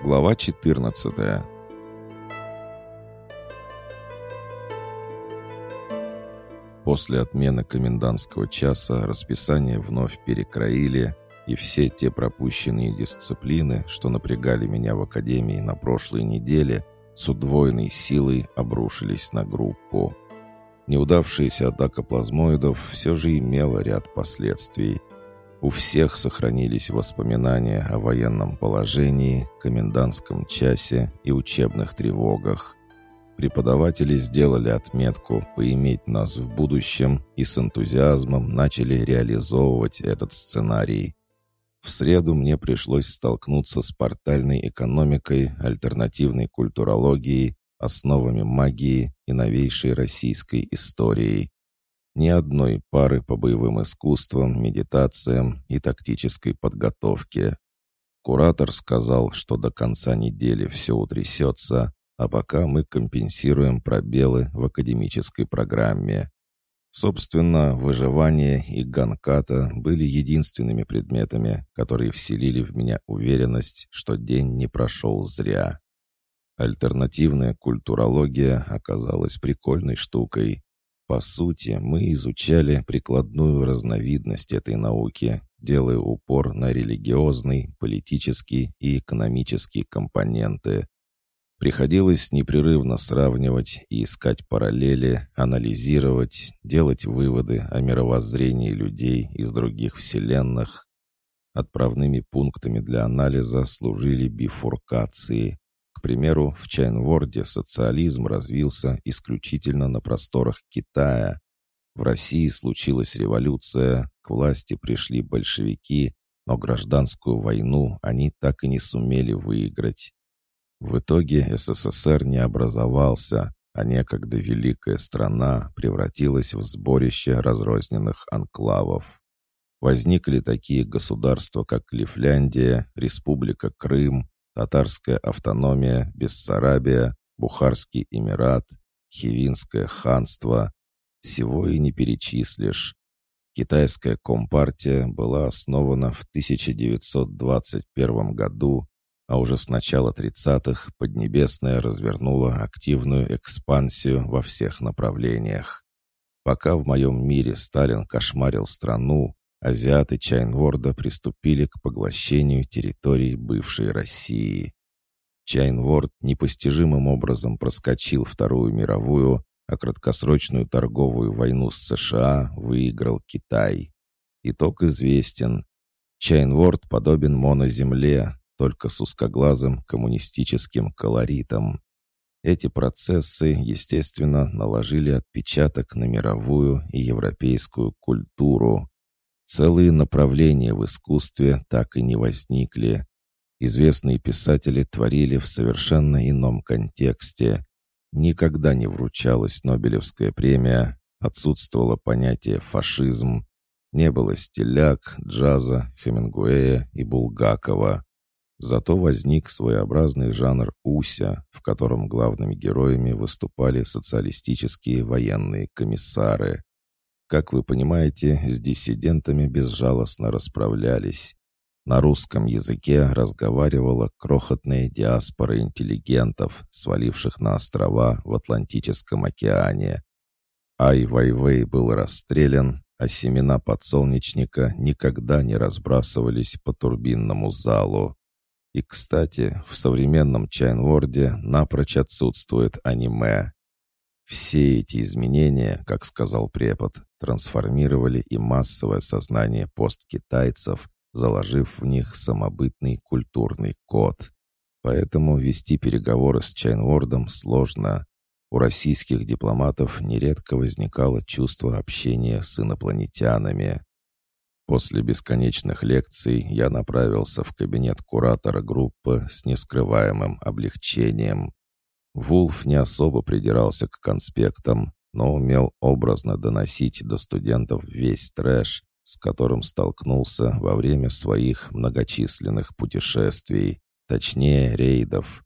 Глава 14 После отмены комендантского часа расписание вновь перекроили, и все те пропущенные дисциплины, что напрягали меня в академии на прошлой неделе, с удвоенной силой обрушились на группу. Неудавшаяся атака плазмоидов все же имела ряд последствий. У всех сохранились воспоминания о военном положении, комендантском часе и учебных тревогах. Преподаватели сделали отметку поиметь нас в будущем и с энтузиазмом начали реализовывать этот сценарий. В среду мне пришлось столкнуться с портальной экономикой, альтернативной культурологией основами магии и новейшей российской историей. Ни одной пары по боевым искусствам, медитациям и тактической подготовке. Куратор сказал, что до конца недели все утрясется, а пока мы компенсируем пробелы в академической программе. Собственно, выживание и ганката были единственными предметами, которые вселили в меня уверенность, что день не прошел зря. Альтернативная культурология оказалась прикольной штукой. По сути, мы изучали прикладную разновидность этой науки, делая упор на религиозный, политический и экономический компоненты. Приходилось непрерывно сравнивать и искать параллели, анализировать, делать выводы о мировоззрении людей из других вселенных. Отправными пунктами для анализа служили бифуркации, к примеру, в Чайнворде социализм развился исключительно на просторах Китая. В России случилась революция, к власти пришли большевики, но гражданскую войну они так и не сумели выиграть. В итоге СССР не образовался, а некогда великая страна превратилась в сборище разрозненных анклавов. Возникли такие государства, как Лифляндия, Республика Крым, татарская автономия, Бессарабия, Бухарский Эмират, Хивинское ханство. Всего и не перечислишь. Китайская компартия была основана в 1921 году, а уже с начала 30-х Поднебесная развернула активную экспансию во всех направлениях. Пока в моем мире Сталин кошмарил страну, азиаты Чайнворда приступили к поглощению территорий бывшей России. Чайнворд непостижимым образом проскочил Вторую мировую, а краткосрочную торговую войну с США выиграл Китай. Итог известен. Чайнворд подобен моноземле, только с узкоглазым коммунистическим колоритом. Эти процессы, естественно, наложили отпечаток на мировую и европейскую культуру. Целые направления в искусстве так и не возникли. Известные писатели творили в совершенно ином контексте. Никогда не вручалась Нобелевская премия, отсутствовало понятие «фашизм», не было стиляк, джаза, Хемингуэя и Булгакова. Зато возник своеобразный жанр «Уся», в котором главными героями выступали социалистические военные комиссары. Как вы понимаете, с диссидентами безжалостно расправлялись. На русском языке разговаривала крохотная диаспора интеллигентов, сваливших на острова в Атлантическом океане. Ай Вайвей был расстрелян, а семена подсолнечника никогда не разбрасывались по турбинному залу. И, кстати, в современном Чайнворде напрочь отсутствует аниме. Все эти изменения, как сказал препод, трансформировали и массовое сознание посткитайцев, заложив в них самобытный культурный код. Поэтому вести переговоры с Чайнвордом сложно. У российских дипломатов нередко возникало чувство общения с инопланетянами. После бесконечных лекций я направился в кабинет куратора группы с нескрываемым облегчением. Вулф не особо придирался к конспектам, но умел образно доносить до студентов весь трэш, с которым столкнулся во время своих многочисленных путешествий, точнее рейдов.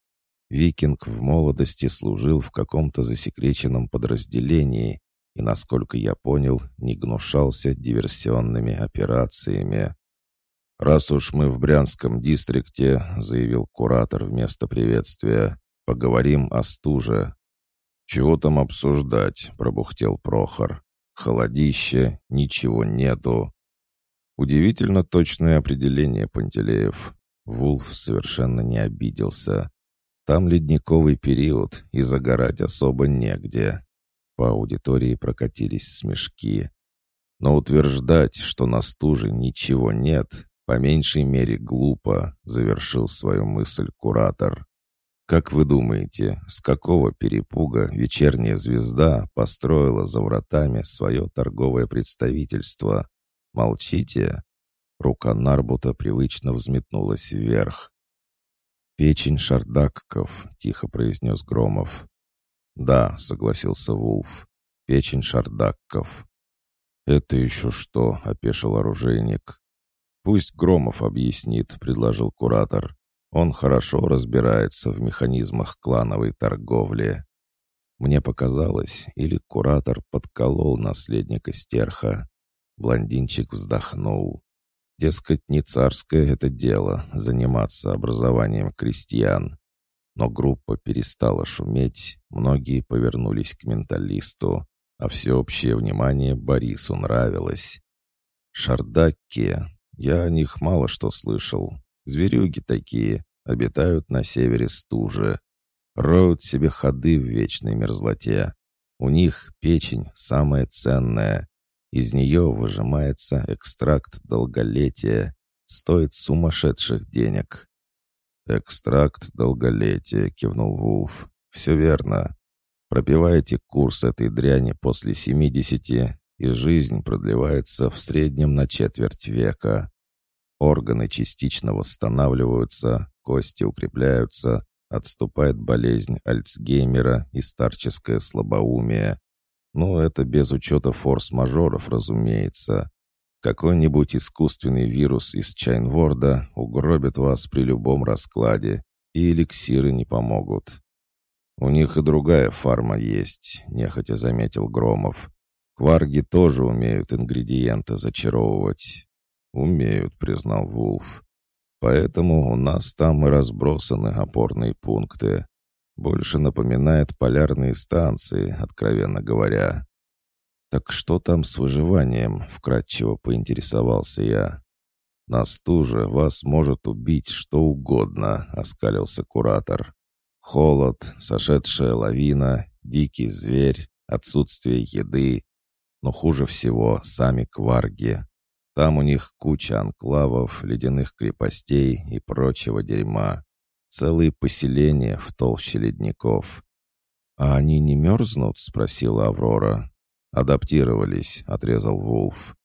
Викинг в молодости служил в каком-то засекреченном подразделении и, насколько я понял, не гнушался диверсионными операциями. «Раз уж мы в Брянском дистрикте», — заявил куратор вместо приветствия, — «поговорим о стуже». «Чего там обсуждать?» — пробухтел Прохор. «Холодище, ничего нету». Удивительно точное определение, Пантелеев. Вулф совершенно не обиделся. Там ледниковый период, и загорать особо негде. По аудитории прокатились смешки. Но утверждать, что на стуже ничего нет, по меньшей мере глупо, завершил свою мысль куратор. Как вы думаете, с какого перепуга вечерняя звезда построила за вратами свое торговое представительство? Молчите? Рука Нарбута привычно взметнулась вверх. «Печень шардакков», — тихо произнес Громов. «Да», — согласился Вулф, — «печень шардакков». «Это еще что?» — опешил оружейник. «Пусть Громов объяснит», — предложил куратор. «Он хорошо разбирается в механизмах клановой торговли». Мне показалось, или куратор подколол наследника стерха. Блондинчик вздохнул. Дескать, не царское это дело — заниматься образованием крестьян. Но группа перестала шуметь, многие повернулись к менталисту, а всеобщее внимание Борису нравилось. Шардакки, я о них мало что слышал. Зверюги такие, обитают на севере стужи. Роют себе ходы в вечной мерзлоте. У них печень самая ценная. Из нее выжимается экстракт долголетия. Стоит сумасшедших денег. «Экстракт долголетия», — кивнул Вулф. «Все верно. Пропиваете курс этой дряни после семидесяти, и жизнь продлевается в среднем на четверть века. Органы частично восстанавливаются, кости укрепляются, отступает болезнь Альцгеймера и старческое слабоумие. Ну, это без учета форс-мажоров, разумеется. Какой-нибудь искусственный вирус из Чайнворда угробит вас при любом раскладе, и эликсиры не помогут. У них и другая фарма есть, нехотя заметил Громов. Кварги тоже умеют ингредиенты зачаровывать. Умеют, признал Вулф. Поэтому у нас там и разбросаны опорные пункты. Больше напоминает полярные станции, откровенно говоря. «Так что там с выживанием?» — вкратчиво поинтересовался я. «На стуже вас может убить что угодно», — оскалился куратор. «Холод, сошедшая лавина, дикий зверь, отсутствие еды. Но хуже всего сами кварги. Там у них куча анклавов, ледяных крепостей и прочего дерьма. Целые поселения в толще ледников». «А они не мерзнут?» — спросила Аврора. «Адаптировались», — отрезал Вулф.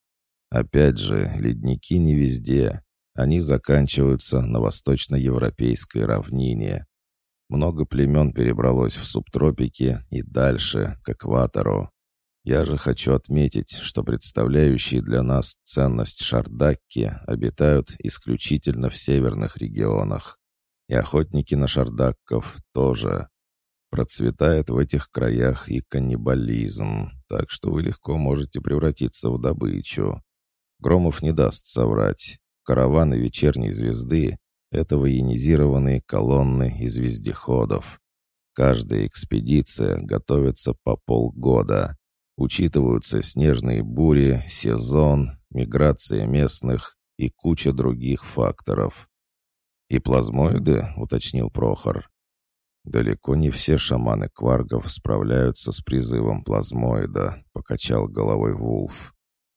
«Опять же, ледники не везде. Они заканчиваются на восточноевропейской равнине. Много племен перебралось в субтропики и дальше, к экватору. Я же хочу отметить, что представляющие для нас ценность шардакки обитают исключительно в северных регионах. И охотники на шардакков тоже. Процветает в этих краях и каннибализм, так что вы легко можете превратиться в добычу. Громов не даст соврать. Караваны вечерней звезды — это военизированные колонны из вездеходов. Каждая экспедиция готовится по полгода. Учитываются снежные бури, сезон, миграция местных и куча других факторов. «И плазмоиды?» — уточнил Прохор. «Далеко не все шаманы кваргов справляются с призывом плазмоида», — покачал головой Вулф.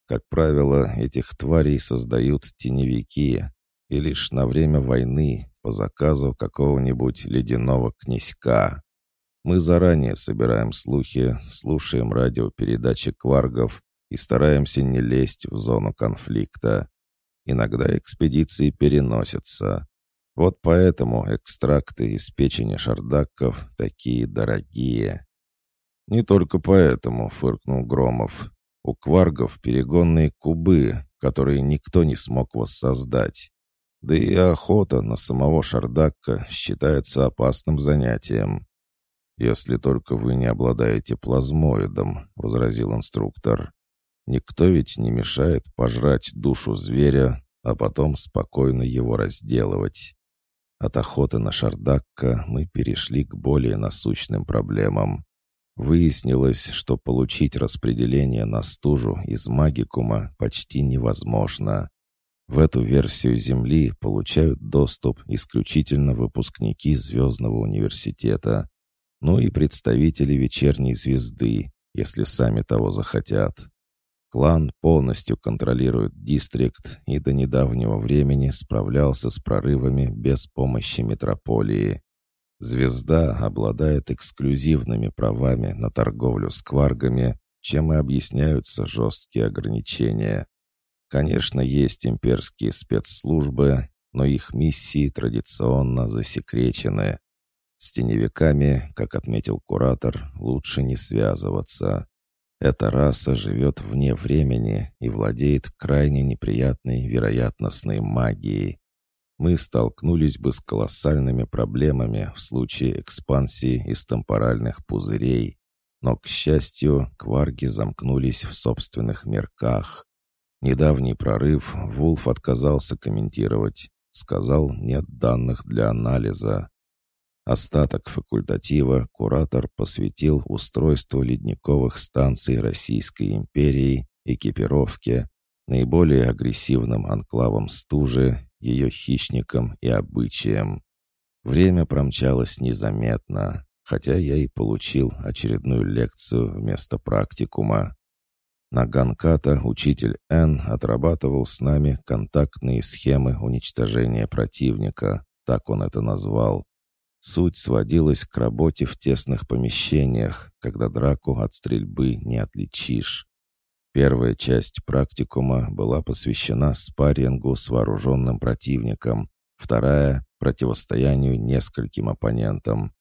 «Как правило, этих тварей создают теневики, и лишь на время войны, по заказу какого-нибудь ледяного князька. Мы заранее собираем слухи, слушаем радиопередачи кваргов и стараемся не лезть в зону конфликта. Иногда экспедиции переносятся». Вот поэтому экстракты из печени шардаков такие дорогие. Не только поэтому, фыркнул Громов. У кваргов перегонные кубы, которые никто не смог воссоздать. Да и охота на самого шардакка считается опасным занятием. «Если только вы не обладаете плазмоидом», — возразил инструктор. «Никто ведь не мешает пожрать душу зверя, а потом спокойно его разделывать. От охоты на шардакка мы перешли к более насущным проблемам. Выяснилось, что получить распределение на стужу из магикума почти невозможно. В эту версию Земли получают доступ исключительно выпускники Звездного университета, ну и представители вечерней звезды, если сами того захотят. Клан полностью контролирует дистрикт и до недавнего времени справлялся с прорывами без помощи метрополии. Звезда обладает эксклюзивными правами на торговлю с кваргами, чем и объясняются жесткие ограничения. Конечно, есть имперские спецслужбы, но их миссии традиционно засекречены. С теневиками, как отметил куратор, лучше не связываться. Эта раса живет вне времени и владеет крайне неприятной вероятностной магией. Мы столкнулись бы с колоссальными проблемами в случае экспансии из темпоральных пузырей. Но, к счастью, кварги замкнулись в собственных мерках. Недавний прорыв Вулф отказался комментировать. Сказал, нет данных для анализа. Остаток факультатива куратор посвятил устройству ледниковых станций Российской империи, экипировке, наиболее агрессивным анклавам стужи, ее хищникам и обычаям. Время промчалось незаметно, хотя я и получил очередную лекцию вместо практикума. На Ганката учитель Н отрабатывал с нами контактные схемы уничтожения противника, так он это назвал. Суть сводилась к работе в тесных помещениях, когда драку от стрельбы не отличишь. Первая часть практикума была посвящена спаррингу с вооруженным противником, вторая — противостоянию нескольким оппонентам.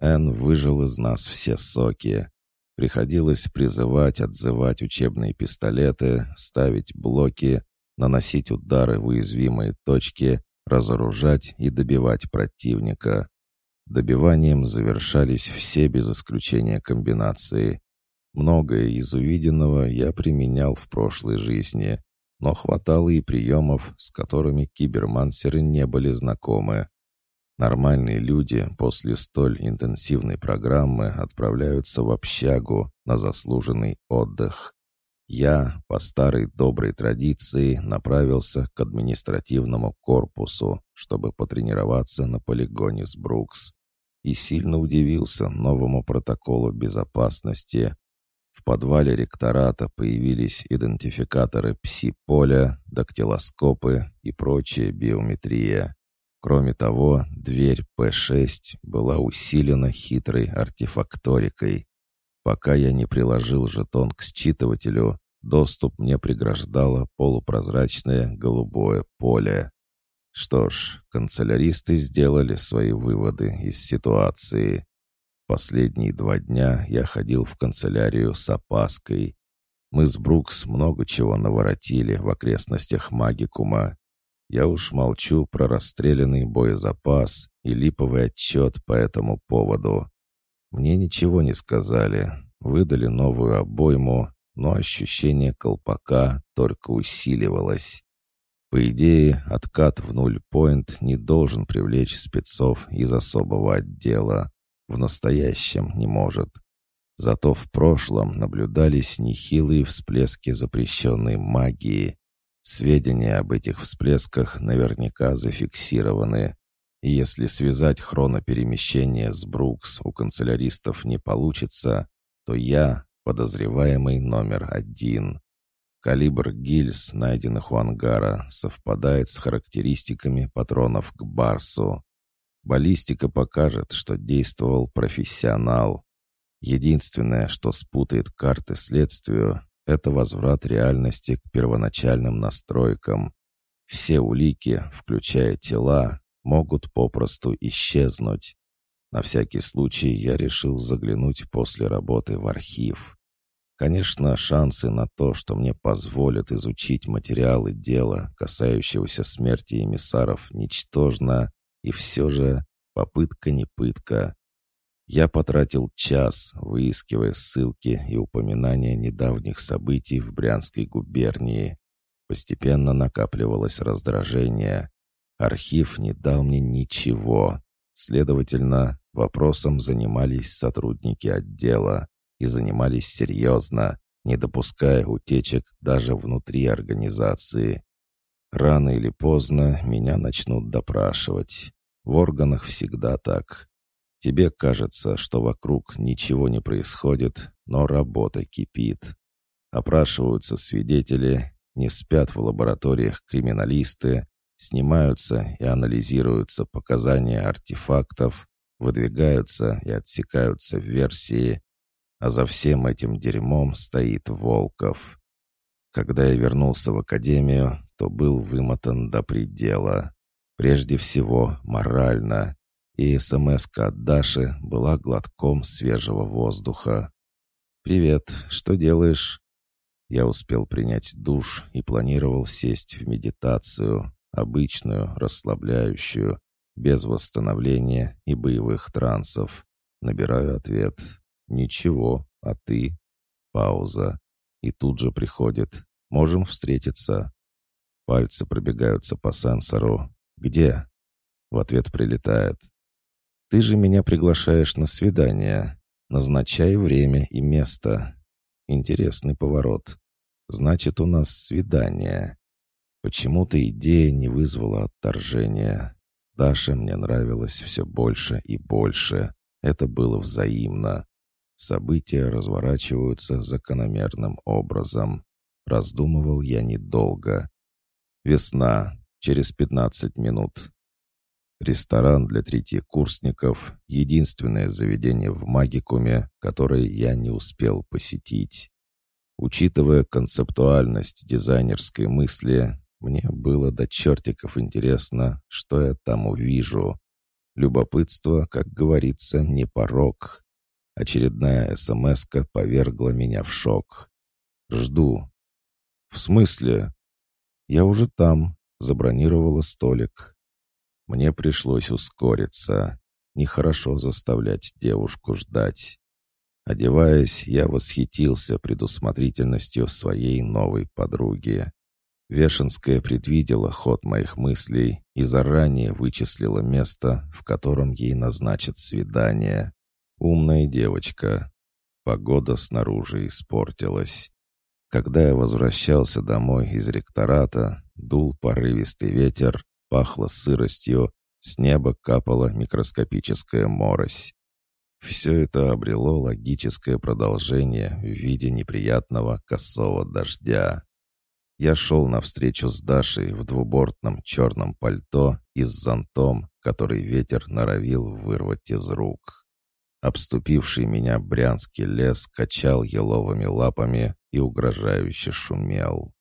Эн выжил из нас все соки. Приходилось призывать, отзывать учебные пистолеты, ставить блоки, наносить удары в уязвимые точки, разоружать и добивать противника. Добиванием завершались все без исключения комбинации. Многое из увиденного я применял в прошлой жизни, но хватало и приемов, с которыми кибермансеры не были знакомы. Нормальные люди после столь интенсивной программы отправляются в общагу на заслуженный отдых. Я, по старой доброй традиции, направился к административному корпусу, чтобы потренироваться на полигоне с Брукс. И сильно удивился новому протоколу безопасности. В подвале ректората появились идентификаторы пси-поля, дактилоскопы и прочая биометрия. Кроме того, дверь П-6 была усилена хитрой артефакторикой. Пока я не приложил жетон к считывателю, доступ мне преграждало полупрозрачное голубое поле. Что ж, канцеляристы сделали свои выводы из ситуации. Последние два дня я ходил в канцелярию с опаской. Мы с Брукс много чего наворотили в окрестностях магикума. Я уж молчу про расстрелянный боезапас и липовый отчет по этому поводу. Мне ничего не сказали, выдали новую обойму, но ощущение колпака только усиливалось. По идее, откат в нуль-поинт не должен привлечь спецов из особого отдела. В настоящем не может. Зато в прошлом наблюдались нехилые всплески запрещенной магии. Сведения об этих всплесках наверняка зафиксированы. И если связать хроноперемещение с Брукс у канцеляристов не получится, то я подозреваемый номер один. Калибр гильз, найденных у ангара, совпадает с характеристиками патронов к Барсу. Баллистика покажет, что действовал профессионал. Единственное, что спутает карты следствию, это возврат реальности к первоначальным настройкам. Все улики, включая тела, могут попросту исчезнуть. На всякий случай я решил заглянуть после работы в архив. Конечно, шансы на то, что мне позволят изучить материалы дела, касающегося смерти эмиссаров, ничтожно, и все же попытка не пытка. Я потратил час, выискивая ссылки и упоминания недавних событий в Брянской губернии. Постепенно накапливалось раздражение. Архив не дал мне ничего. Следовательно, вопросом занимались сотрудники отдела. И занимались серьезно, не допуская утечек даже внутри организации. Рано или поздно меня начнут допрашивать. В органах всегда так. Тебе кажется, что вокруг ничего не происходит, но работа кипит. Опрашиваются свидетели, не спят в лабораториях криминалисты, снимаются и анализируются показания артефактов, выдвигаются и отсекаются версии, а за всем этим дерьмом стоит Волков. Когда я вернулся в академию, то был вымотан до предела. Прежде всего, морально. И смс от Даши была глотком свежего воздуха. «Привет, что делаешь?» Я успел принять душ и планировал сесть в медитацию, обычную, расслабляющую, без восстановления и боевых трансов. Набираю ответ. «Ничего, а ты?» Пауза. И тут же приходит. «Можем встретиться». Пальцы пробегаются по сенсору. «Где?» В ответ прилетает. «Ты же меня приглашаешь на свидание. Назначай время и место». Интересный поворот. Значит, у нас свидание. Почему-то идея не вызвала отторжения. Даша мне нравилась все больше и больше. Это было взаимно. События разворачиваются закономерным образом. Раздумывал я недолго. Весна. Через пятнадцать минут. Ресторан для третьекурсников — единственное заведение в магикуме, которое я не успел посетить. Учитывая концептуальность дизайнерской мысли, мне было до чертиков интересно, что я там увижу. Любопытство, как говорится, не порог. Очередная смс повергла меня в шок. «Жду». «В смысле?» «Я уже там», — забронировала столик. Мне пришлось ускориться. Нехорошо заставлять девушку ждать. Одеваясь, я восхитился предусмотрительностью своей новой подруги. Вешенская предвидела ход моих мыслей и заранее вычислила место, в котором ей назначат свидание. Умная девочка. Погода снаружи испортилась. Когда я возвращался домой из ректората, дул порывистый ветер, пахло сыростью, с неба капала микроскопическая морось. Все это обрело логическое продолжение в виде неприятного косого дождя. Я шел навстречу с Дашей в двубортном черном пальто и с зонтом, который ветер норовил вырвать из рук. Обступивший меня брянский лес качал еловыми лапами и угрожающе шумел.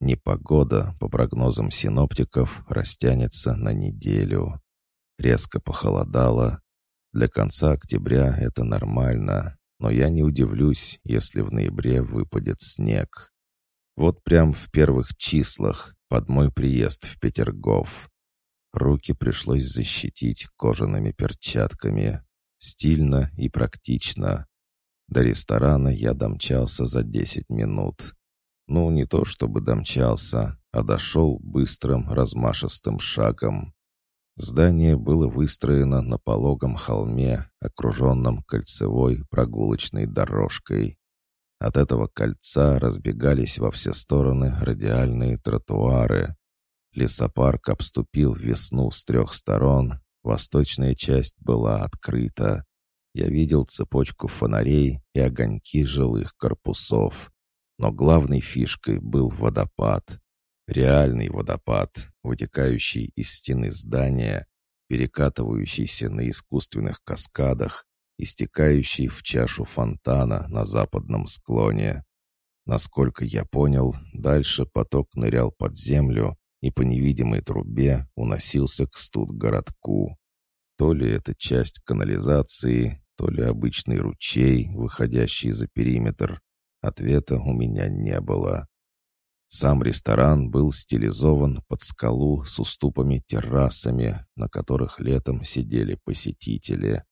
Непогода, по прогнозам синоптиков, растянется на неделю. Резко похолодало. Для конца октября это нормально, но я не удивлюсь, если в ноябре выпадет снег. Вот прям в первых числах, под мой приезд в Петергоф. Руки пришлось защитить кожаными перчатками. Стильно и практично. До ресторана я домчался за десять минут. Ну, не то чтобы домчался, а дошел быстрым размашистым шагом. Здание было выстроено на пологом холме, окруженном кольцевой прогулочной дорожкой. От этого кольца разбегались во все стороны радиальные тротуары. Лесопарк обступил весну с трех сторон, восточная часть была открыта. Я видел цепочку фонарей и огоньки жилых корпусов. Но главной фишкой был водопад. Реальный водопад, вытекающий из стены здания, перекатывающийся на искусственных каскадах и стекающий в чашу фонтана на западном склоне. Насколько я понял, дальше поток нырял под землю и по невидимой трубе уносился к студгородку. То ли это часть канализации, то ли обычный ручей, выходящий за периметр, Ответа у меня не было. Сам ресторан был стилизован под скалу с уступами-террасами, на которых летом сидели посетители.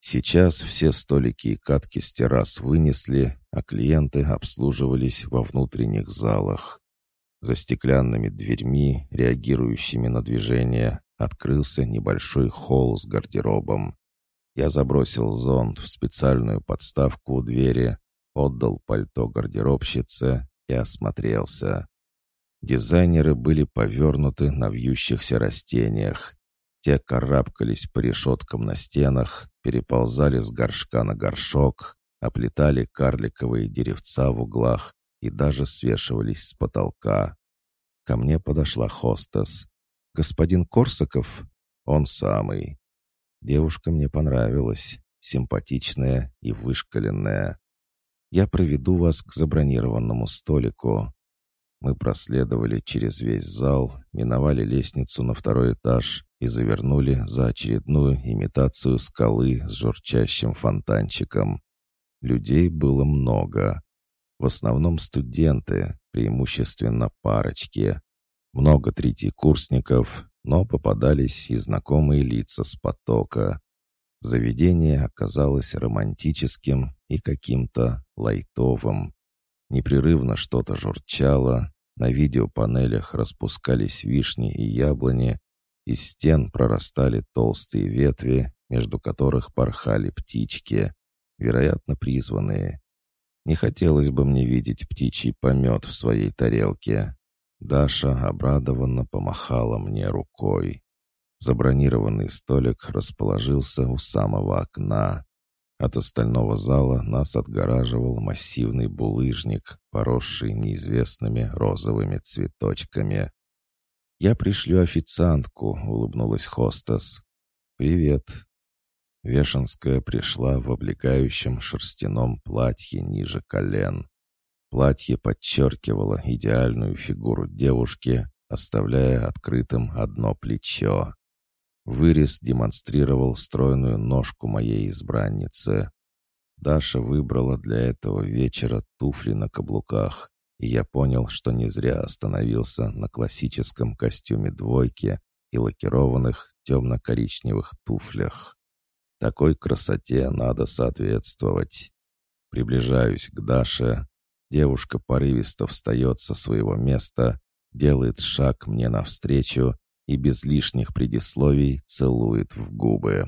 Сейчас все столики и катки с террас вынесли, а клиенты обслуживались во внутренних залах. За стеклянными дверьми, реагирующими на движение, открылся небольшой холл с гардеробом. Я забросил зонт в специальную подставку у двери, отдал пальто гардеробщице и осмотрелся. Дизайнеры были повернуты на вьющихся растениях. Те карабкались по решеткам на стенах, переползали с горшка на горшок, оплетали карликовые деревца в углах и даже свешивались с потолка. Ко мне подошла хостес. «Господин Корсаков?» «Он самый». Девушка мне понравилась, симпатичная и вышкаленная. «Я проведу вас к забронированному столику». Мы проследовали через весь зал, миновали лестницу на второй этаж и завернули за очередную имитацию скалы с журчащим фонтанчиком. Людей было много. В основном студенты, преимущественно парочки. Много третьекурсников, но попадались и знакомые лица с потока. Заведение оказалось романтическим и каким-то лайтовым. Непрерывно что-то журчало, на видеопанелях распускались вишни и яблони, из стен прорастали толстые ветви, между которых порхали птички, вероятно, призванные. Не хотелось бы мне видеть птичий помет в своей тарелке. Даша обрадованно помахала мне рукой. Забронированный столик расположился у самого окна. От остального зала нас отгораживал массивный булыжник, поросший неизвестными розовыми цветочками. «Я пришлю официантку», — улыбнулась хостес. «Привет», Вешенская пришла в облегающем шерстяном платье ниже колен. Платье подчеркивало идеальную фигуру девушки, оставляя открытым одно плечо. Вырез демонстрировал стройную ножку моей избранницы. Даша выбрала для этого вечера туфли на каблуках, и я понял, что не зря остановился на классическом костюме двойки и лакированных темно-коричневых туфлях. Такой красоте надо соответствовать. Приближаюсь к Даше. Девушка порывисто встает со своего места, делает шаг мне навстречу и без лишних предисловий целует в губы.